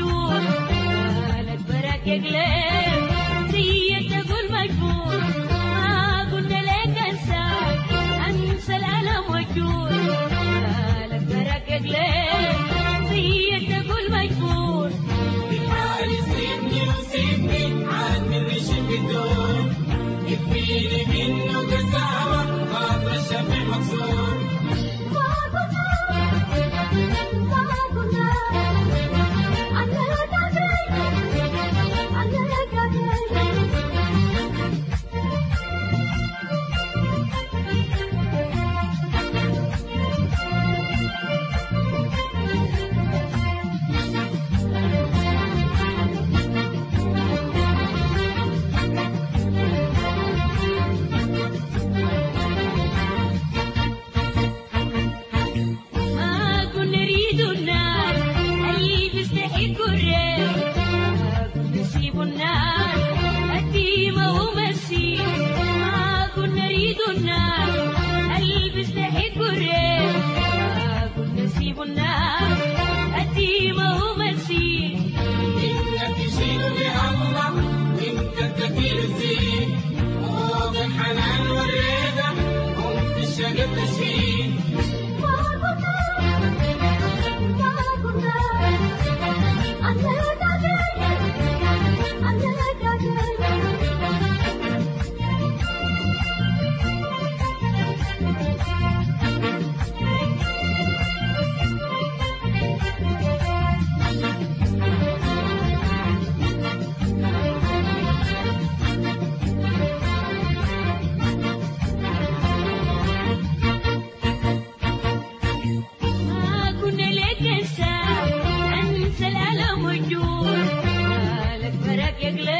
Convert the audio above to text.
والجوع قالت براك يا قليل زيك تقول مجبور ما كنا لك انسى أنسى الألم والجوع. قالت براك يا قليل زيك تقول مجبور بالحال سيبني وسيبني النار ومسيح ما كنا نريد النار بيستحق الريح ما كنا نسيب النار الديمة ومسيح إنك تشيل الله وإنت الكثير الزين فوق الحنان والرضا هم في الشقة y el